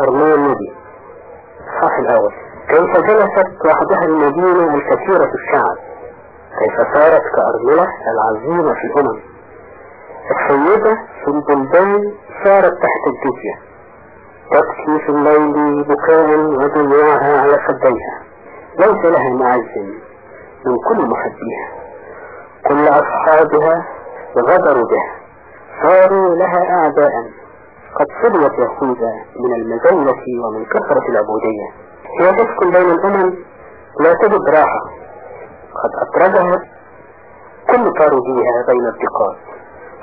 أرميا النبي الصح الأول. كيف جلست وحدها المدينة الكثيرة الشعب؟ كيف صارت كأرملة العظيمة في الأمم؟ السيدة في البلدان صارت تحت الجزية. تبكي في الليل بكاء ودموعها على خديها. ليس لها معز من كل محبيها. كل أصحابها غدروا بها. صاروا لها أعداء. قد صدوت يهوذا من المذلة ومن كثرة العبودية. هي تسكن بين الأمم لا تجد راحة. قد أطردها كل طارديها بين الثقات.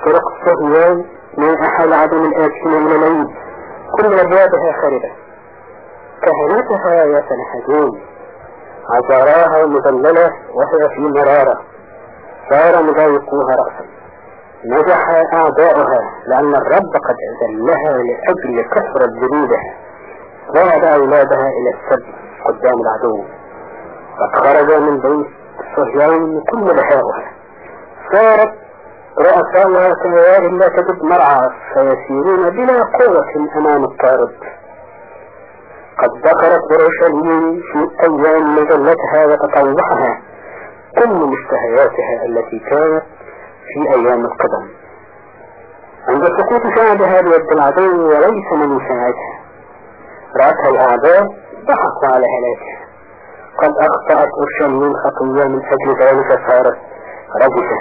فرق الصهيان ما أحال عدم الآتين من العيد. كل أبوابها خاربة كهنتها يتنهجون عذراها مذللة وهي في مرارة. صار مضايقوها رأسا. نجح أعداؤها لأن الرب قد أذلها لأجل كثرة ذنوبها. ذهب أولادها إلى السبت قدام العدو. قد خرج من بيت صهيون كل بهاؤها صارت رؤساؤها كوار لا تجد مرعى فيسيرون بلا قوة أمام الطارد. قد ذكرت اورشليم في أيام مجلتها وتطوعها. كل مشتهياتها التي كانت في أيام القدم. عند سقوط شعبها بيد العدو وليس من يساعدها رأتها الأعداء ضحكوا على هلاكها قد أخطأت أورشليم خطية من أجل ذلك صارت رجسة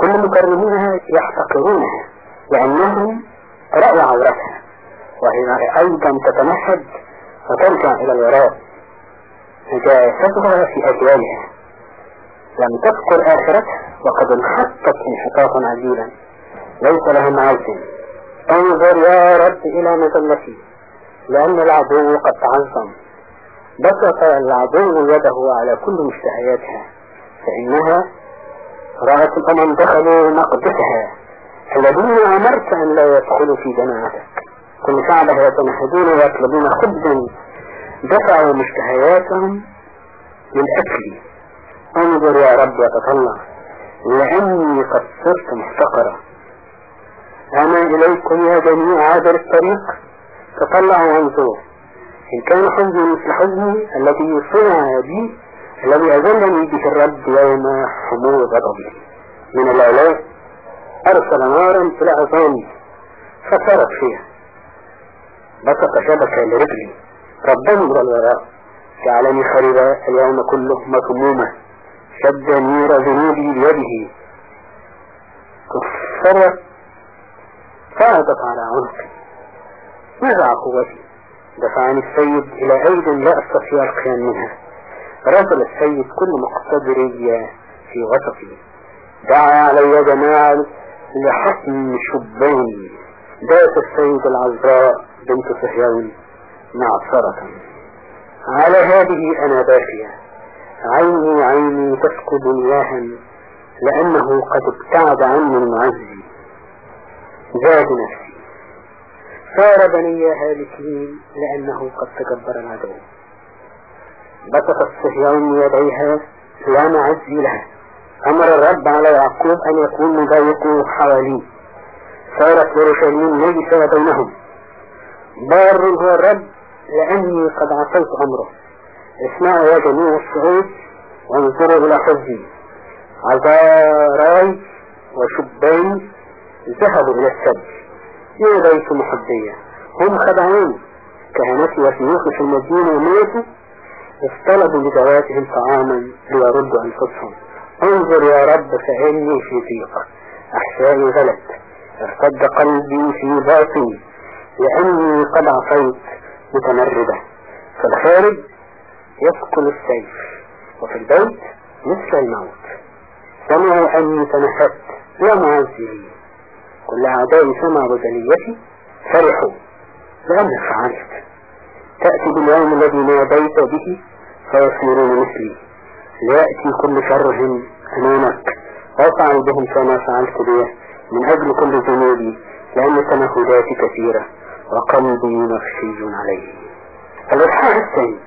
كل مكرمينها يحتقرونها لأنهم رأوا عورتها وهي أيضا تتمهد وترجع إلى الوراء. نجاستها في أجيالها لم تذكر آخرتها. وقد انحطت انحطاطا عجيبا ليس لها معز انظر يا رب إلى مذلتي لأن العدو قد تعظم بسط العدو يده على كل مشتهياتها. فإنها رأت الأمم دخلوا مقدسها. الذين أمرت أن لا يدخلوا في جماعتك. كل شعبها يتنهدون ويطلبون خبزا. دفعوا مشتهياتهم للأكل. انظر يا رب وتطلع لأني قد صرت محتقرة أنا إليكم يا جميع عابر الطريق تطلعوا وانظروا إن كان حزني مثل حزني الذي صنع بي الذي أذلني به الرب يوم حمول غضبي من العلاء أرسل نارا إلى عظامي فصارت فيها. بسط شبكة لرجلي. ربني إلى الوراء جعلني خربا اليوم كله مكمومة شد نير ذنوبي بيده كفرت فاضت على عنقي. نزع قوتي؟ دفعني السيد إلى أيد لا أستطيع القيام منها. رجل السيد كل مقتدري في وسطي. دعا علي جماعة لحكم شباني داس السيد العذراء بنت صهيون معصرة. على هذه أنا باكية عيني عيني تفقد مياها لأنه قد ابتعد عني المعزي زاد نفسي. صار بني هالكين لأنه قد تجبر العدو. بسطت صهيون يديها لا معزي لها. أمر الرب على يعقوب أن يكون مضايقه حواليه صارت اورشليم ليس بينهم. بار هو الرب لأني قد عصيت أمره. اسمعوا يا جميع الشعوب وانظروا إلى حزبي عذاراي وشبان ذهبوا إلى السبت يا بيت محبية. هم خدعون. كهنتي وشيوخي في المدينة ماتوا اصطلبوا لذواتهم طعاما ليردوا أنفسهم. انظر يا رب فإني في ضيقة. أحشائي غلت ارتد قلبي في باطني. لأني قد عصيت متمردة في يسكن السيف وفي البيت نصف الموت. سمعوا أني تنحت لا معزي لي كل أعدائي سمعوا بجليتي فرحوا. لأنك فعلت. تأتي باليوم الذي ناديت به فيصيرون مثلي. ليأتي كل شرهم أمامك. وأفعل بهم كما فعلت به من أجل كل ذنوبي لأن تنهداتي كثيرة وقلبي مغشي عليه. الإصحاح الثاني.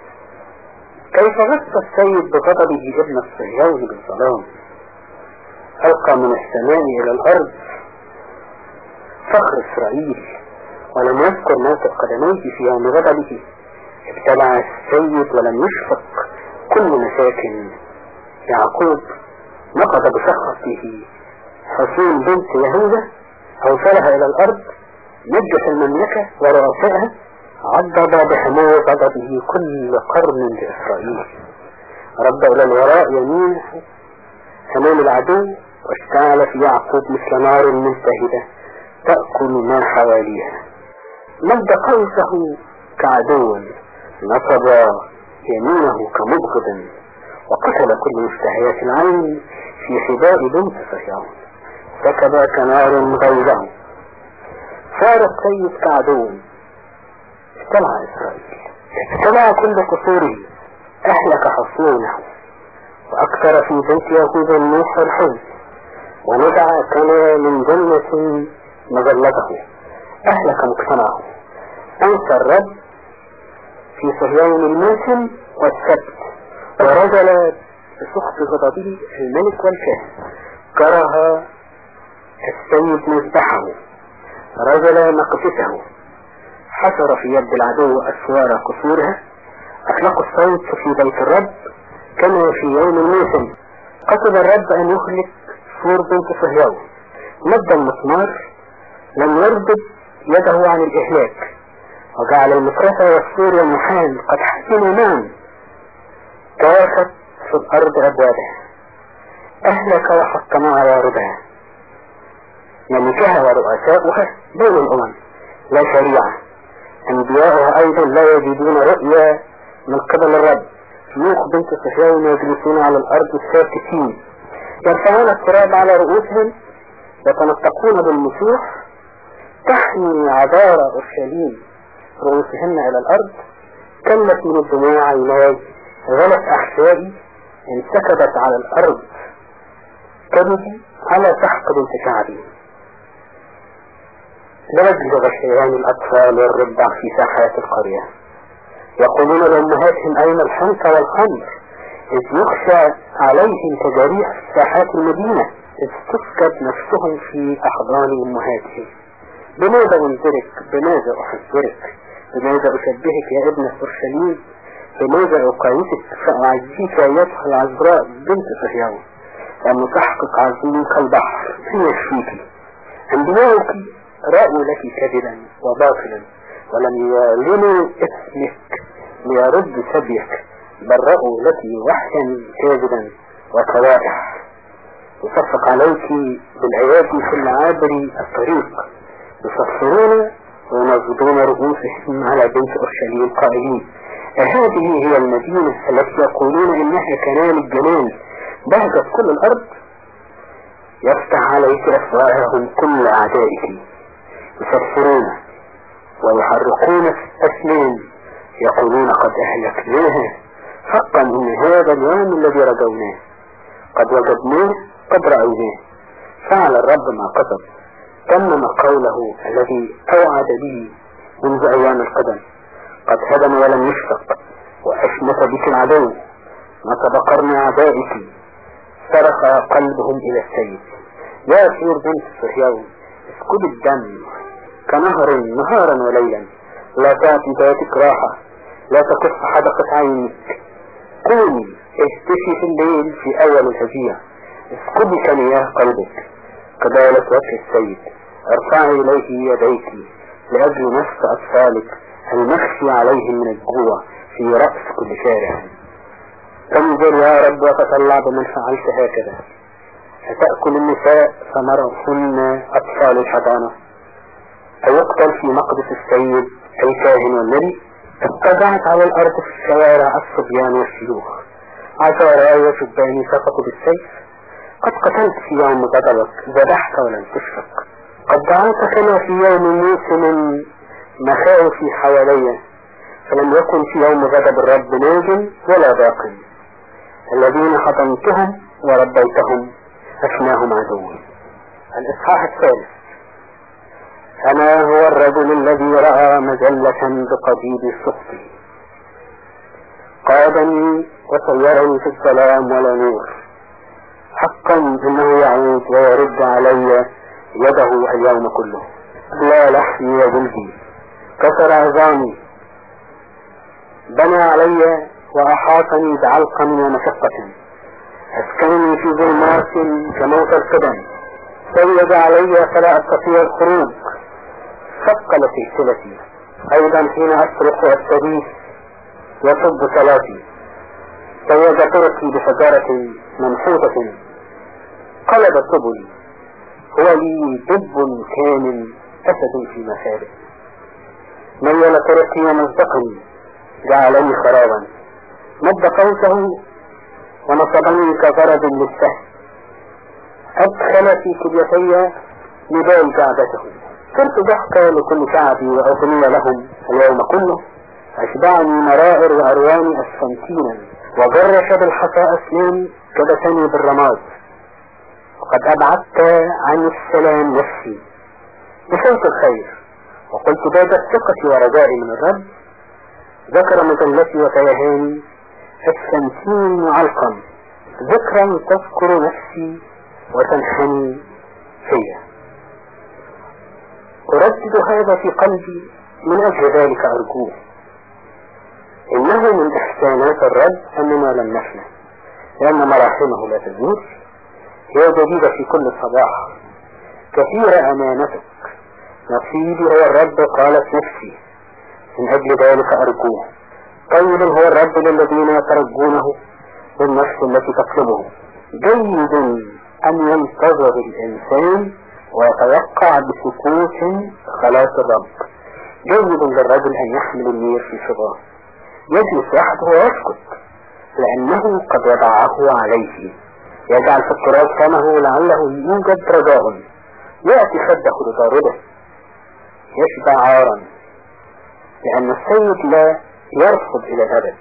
كيف غص السيد بغضبه ابن الصهيون بالظلام؟ ألقى من السماء إلى الأرض فخر إسرائيل ولم يذكر موقف قدميه في يوم غضبه. ابتلع السيد ولم يشفق كل مساكن يعقوب. نقض بسخطه حصول بنت يهوذا أوصلها إلى الأرض نجت المملكة ورؤسائها عضد بحمو غضبه كل قرن لإسرائيل رد إلى الوراء يمينه أمام العدو واشتعل في يعقوب مثل نار ملتهبة تأكل ما حواليها. مد قوسه كعدو نصب يمينه كمبغض وقتل كل مشتهيات العين في حباء بنت صهيون سكب كنار غيظه. صار السيد كعدو. ابتلع إسرائيل. ابتلع كل قصوره أهلك حصونه. وأكثر في بيت يهود النوح والحزن ونزع كما من جنة مظلته أهلك مجتمعه. أنسى الرب في صهيون الموسم والسبت. ورجل بسخط غضبه الملك والكاهن كره السيد مذبحه. رجل مقدسه. حفر في يد العدو أسوار قصورها. أطلقوا الصوت في بيت الرب كما في يوم الموسم قصد الرب أن يهلك سور بنت صهيون. مد المسمار لم يردد يده عن الإهلاك. وجعل المكرفة والسور والمحان قد حكموا معا كافت في الأرض أبوابها. أهلك وحطم عوارضها. ملكها ورؤساؤها بين الأمم. لا شريعة. أنبياؤها أيضا لا يجدون رؤيا من قبل الرب. شيوخ بنت صهيون يجلسون على الأرض الساكتين. يرفعون التراب على رؤوسهم يتنطقون بالمسوح تحمي عذارى أورشليم رؤوسهن إلى الأرض. كلت من الدموع عيناي غلت أحشائي انسكبت على الأرض. كبدي على سحق بنت كعبي لوجد غشيان الأطفال والربع في ساحات القرية. يقولون لأمهاتهم أين الحنك والخمر إذ يخشى عليهم تجاريح ساحات المدينة إذ تسكب نفسهم في أحضان أمهاتهم بماذا أنذرك؟ بماذا أحذرك؟ بماذا أشبهك يا ابن أورشليم بماذا أقايسك؟ فأعزيك أيتها العذراء بنت صهيون أن تحقق عظيم كالبحر في يشفيك. أنبياؤك رأوا لك كذبا وباطلا. ولم يعلنوا اسمك ليرد سبيك. بل رأوا لك وحيا كاذبا وكوائح يصفق عليك بالعيادي في العابر الطريق. يصفرون وينظرون رؤوسهم على بنت أورشليم قائلين أهذه هي المدينة التي يقولون إنها كنان الجنان. بهجت كل الأرض. يفتح عليك أفواههم كل أعدائك. يصفرون ويحرقون أسنان يقولون قد أهلكناها حقا إن هذا اليوم الذي رجوناه. قد وجدناه قد رأيناه. فعل الرب ما قصد. تمم قوله الذي أوعد به منذ أيام القدم. قد هدم ولم يشفق وأشمت بك العدو. نصب قرن أعدائك؟ صرخ قلبهم إلى السيد يا سور بنت صهيون اسكب الدم. كنهر نهارا وليلا. لا تعطي ذاتك راحة لا تكف حدقة عينك قومي اهتفي في الليل في أول الهجية اسكبي كمياه قلبك كذلك وجه السيد. ارفعي إليه يديك لأجل نفس أطفالك المخشي عليهم من الجوع في رأس كل شارع. انظر يا رب وتطلع بمن فعلت هكذا. أتأكل النساء ثمرهن أطفال الحضانة. أيقتل في مقدس السيد الكاهن والنبي اتبعت على الأرض في الشوارع الصبيان والشيوخ. عشارى وشبان سقطوا بالسيف. قد قتلت في يوم غضبك ذبحت ولم تشفق. قد دعوت كما في يوم موسم مخاوفي حوالي. فلم يكن في يوم غضب الرب ناج ولا باق. الذين حضنتهم وربيتهم أفناهم عدوي الإصحاح الثالث. أنا هو الرجل الذي رأى مجلة بقضيب السخط قادني وصيرني في الظلام ولا نور. حقا إنه يعود ويرد علي يده اليوم كله. لا لحمي وجلدي كسر عظامي بنى علي وأحاطني بعلقم ومشقة أسكنني في ظلمات كموت القدم. سيد علي فلا أستطيع الخروج. ثقل سلسلتي أيضا حين أصرخ واستغيث يصد صلاتي سيج طرقي بحجارة منحوتة. قلب سبلي هو لي دب كامن أسد في مخابئ ميل طرقي ومزقني جعلني خرابا. مد قوسه ونصبني كغرض للسهم أدخل في كليتي نبال جعبته صرت ضحكة لكل شعبي وأغنية لهم اليوم كله أشبعني مرائر وأرواني أسفنتينا وجرش بالحصى أسنان كبسني بالرماد. وقد أبعدت عن السلام نفسي. بصوت الخير وقلت باب ثقتي ورجائي من الرب. ذكر مجلتي وتيهاني السمسين معلقا. ذكرا تذكر نفسي وتنحني فيا. أردد هذا في قلبي من أجل ذلك أرجوه. إنه من إحسانات الرب أننا لم نفنى لأن مراحمه لا تزول. هي جديدة في كل صباح كثيرة أمانتك. نصيبي هو الرب قالت نفسي. من أجل ذلك أرجوه. طيب هو الرب للذين يترجونه والنفس التي تطلبه جيد أن ينتظر الإنسان ويتوقع بسكوت خلاص الرب جيد للرجل أن يحمل النير في شباه يجلس وحده ويسكت لأنه قد وضعه عليه. يجعل في التراب فمه لعله يوجد رجاء. يأتي خده لضاربه يشبع عارا. لأن السيد لا يرفض إلى الأبد.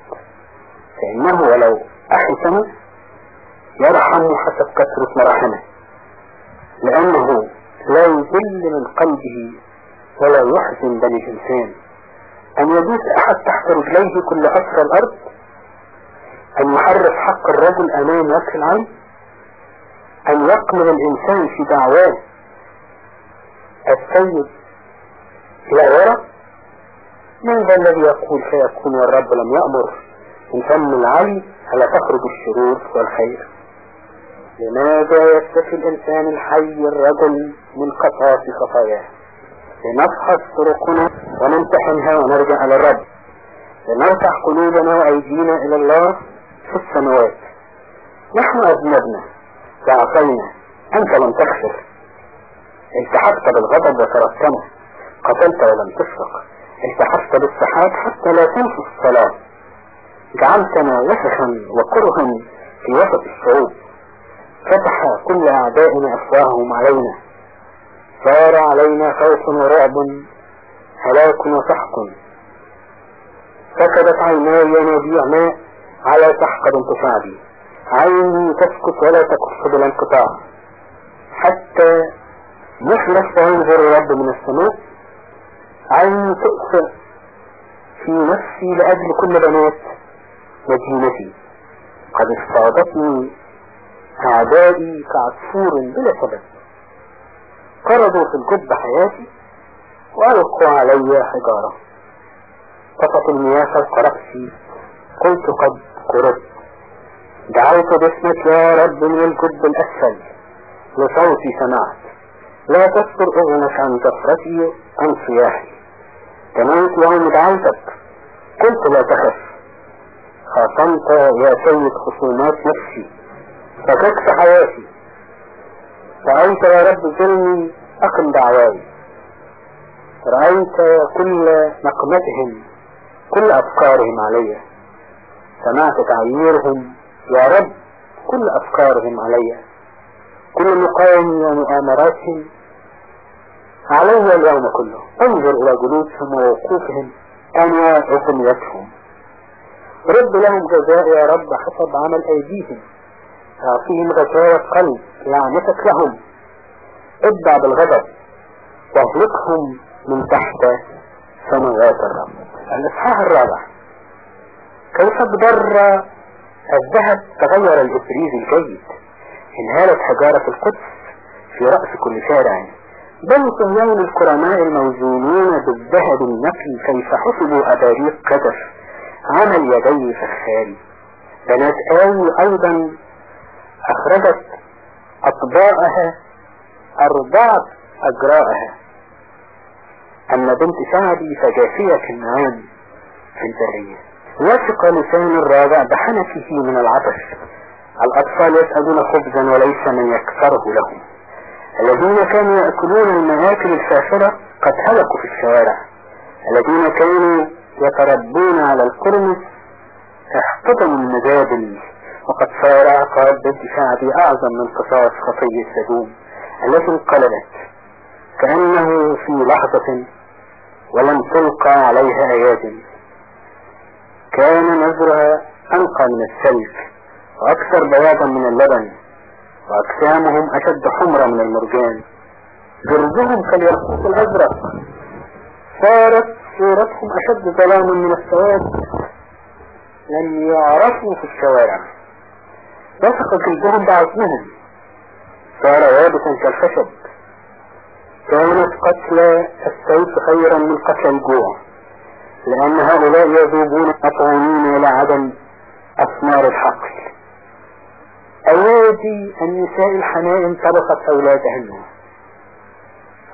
فإنه ولو أحسن يرحم حسب كثرة مراحمه. لأنه لا يذل من قلبه ولا يحزن بني الإنسان أن يدوس أحد تحت رجليه كل أسر الأرض؟ أن يحرف حق الرجل أمام وجه العين؟ أن يقمر الإنسان في دعواه؟ السيد إلى وراء من ذا الذي يقول فيكون والرب لم يأمر؟ من فم العلي ألا تخرج الشرور والخير؟ لماذا يكتفي الإنسان الحي الرجل من قطاف خطاياه؟ لنفحص طرقنا ونمتحنها ونرجع إلى الرب. لنرفع قلوبنا وأيدينا إلى الله في السماوات. نحن أذنبنا وعصينا أنت لم تغفر التحقت بالغضب وتركتنا. قتلت ولم تسرق التحقت بالسحاب حتى لا تنسى الصلاة. جعلتنا وسخا وكرها في وسط الشعوب. فتح كل أعدائنا أفواههم علينا. صار علينا خوف ورعب هلاك وسحق. سكبت عيناي ينابيع ماء على سحق بنت شعبي عيني تسكت ولا تكف بالانقطاع. حتى يخلص وينظر الرب من السماء. عيني تؤثر في نفسي لأجل كل بنات مدينتي قد اصطادتني أعدائي كعصفور بلا سبب قرضوا في الجب حياتي وألقوا علي حجارة. طفت المياه فوق رأسي قلت قد قربت. دعوت باسمك يا رب من الجب الأسفل. لصوتي سمعت. لا تستر أذنك عن كفرتي عن صياحي. تموت يوم دعوتك. قلت لا تخف. خاصمت يا سيد خصومات نفسي. فككت حياتي. رأيت يا رب ظلمي أقم دعواي رأيت كل نقمتهم كل أفكارهم علي. سمعت تعييرهم يا رب كل أفكارهم علي. كل مقاوم ومؤامراتهم علي اليوم كله. انظر إلى جلوسهم ووقوفهم أنا أغنيتهم رد لهم جزاء يا رب حسب عمل أيديهم. أعطيهم غشاوة قلب لعنتك لهم. ابدع بالغضب واغلقهم من تحت سماوات الرب. الإصحاح الرابع. كيف بضر الذهب تغير الإفريز الجيد؟ انهالت حجارة القدس في رأس كل شارع. بنو صهيون الكرماء الموزونون بالذهب النقي كيف حسبوا أباريق كتف. عمل يدي فخاري بنات آوي أيضا أخرجت أطباءها أربعة أجراءها أما بنت سعدي فجافية النعام في البرية. وثق لسان الرابع بحنكه من العطش. الأطفال يسألون خبزا وليس من يكسره لهم. الذين كانوا يأكلون المآكل الفاخرة قد هلكوا في الشوارع. الذين كانوا يتربون على القرمز احتضنوا المجادل وقد صار عقاب بنت سعدي أعظم من قصاص خطية سدوم التي انقلبت كأنه في لحظة ولم تلقى عليها أيادي كان نزرها أنقى من الثلج وأكثر بياضا من اللبن وأجسامهم أشد حمرا من المرجان. جرزهم كالياقوت الأزرق. صارت صورتهم أشد ظلاما من السواد لم يعرفوا في الشوارع. وثق جلدهم بعظمهم صار يابسا كالخشب. كانت قتل السيف خيرا من قتل الجوع. لأن هؤلاء يذوبون مطعونين إلى عدم أثمار الحقل. أيادي النساء الحنائم طبقت أولادهن.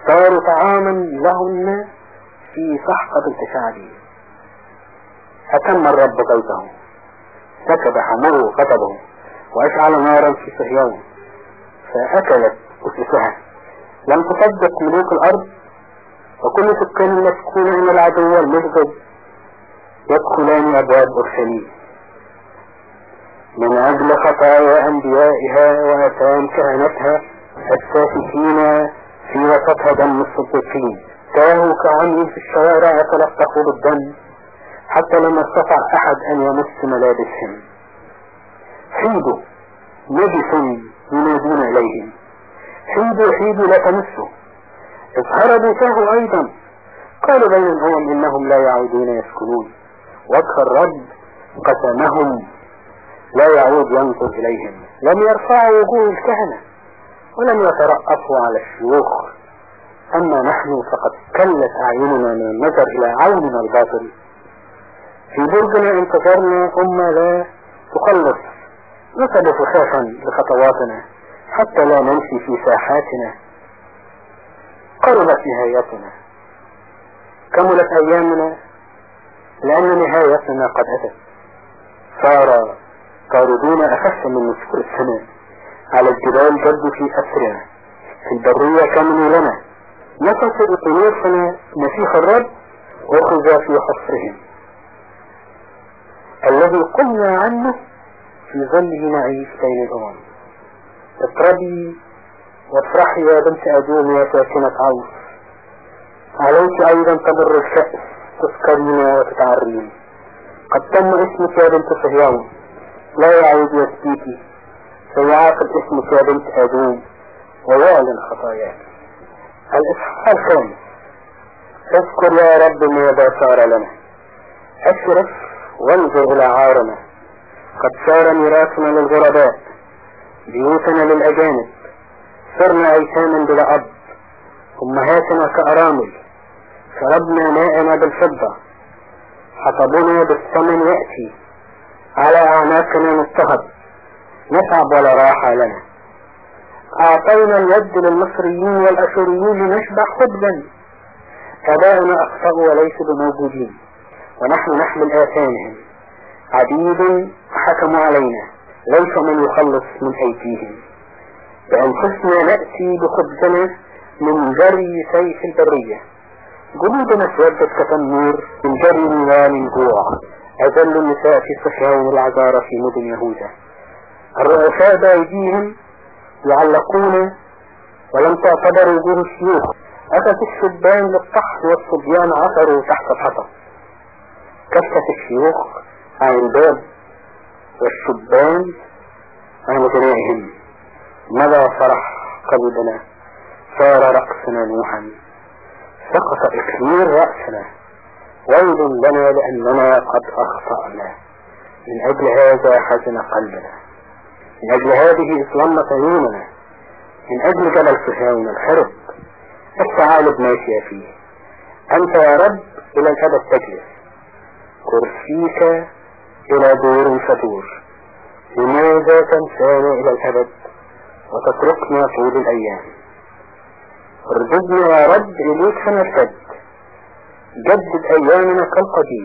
صاروا طعاما لهن في سحقة التشعبي أتم الرب بيته سكب حمره غضبه وأشعل نارا في صهيون. فأكلت أسسها. لم تصدق ملوك الأرض وكل سكان المسكون إن العدو المبغض يدخلان أبواب أورشليم. من أجل خطايا أنبيائها وأثام كهنتها السافكين في وسطها دم الصديقين. تاهوا كعمي في الشوارع يتلقفوا بالدم حتى لم يستطع أحد أن يمس ملابسهم. حيدوا نجس ينادون إليهم. حيدوا حيدوا لا تمسوا اظهر بيته أيضا. قالوا بين الأمم إنهم لا يعودون يسكنون. وجه الرب قسمهم. لا يعود ينظر إليهم. لم يرفعوا وجوه الكهنة. ولم يترأفوا على الشيوخ. أما نحن فقد كلت أعيننا من النظر إلى عوننا الباطل. في برجنا انتظرنا أمة لا تخلص نسب خفافا لخطواتنا حتى لا نمشي في ساحاتنا. قربت نهايتنا. كملت أيامنا لأن نهايتنا قد أتت. صار طاردون أخف من نسور السماء. على الجبال جد في أسرنا. في البرية كمنوا لنا. نفس طيوفنا نسيخ الرب وأخذ في حصرهم. الذي قلنا عنه في ظله نعيش بين الأمم. اقربي وافرحي يا بنت أدوم يا ساكنة عوص عليك أيضا تبر الشأس تسكرين وتتعرين. قد تم اسمك يا بنت صهيون. لا يعود يسبيك سيعاقب اسمك يا بنت أدوم. ويعلن خطاياك الإصحاح الخامس اذكر يا رب ماذا صار لنا. أشرف وانظر إلى عارنا. قد صار ميراثنا للغرباء بيوتنا للأجانب صرنا أيتاما بلا أب أمهاتنا كأرامل شربنا ماءنا بالفضة حطبنا بالثمن يأتي على أعناقنا نضطهد نتعب ولا راحة لنا. أعطينا اليد للمصريين والأشوريين لنشبع خبزا أباؤنا أخطأوا وليسوا بموجودين ونحن نحمل آثامهم. عبيد حكموا علينا ليس من يخلص من أيديهم. بأنفسنا نأتي بخبزنا من جري سيف البرية. جنودنا اسودت كتنور من جري نيران جوع. أذل النساء في صحيان والعذارى في مدن يهوذا الرؤساء بأيديهم يعلقون ولم تعتبر وجوه الشيوخ. أتت الشبان للطحن والصبيان عثروا تحت الحطب. كفت الشيوخ عن الباب والشبان عن جنائهم مدى فرح قلبنا؟ صار رأسنا نوحا. سقط إكليل رأسنا. ويل لنا لأننا قد أخطأنا. من أجل هذا حزن قلبنا. من أجل هذه إظلمت عيوننا من أجل جبل سهاون الحرب. الثعالب ماشية فيه أنت يا رب إلى الأبد تجلس كرسيك إلى دور فتور لماذا تنساني إلى الأبد وتتركنا طول الأيام؟ ارجدنا يا رب إليك فنرتد جدد أيامنا كالقديم.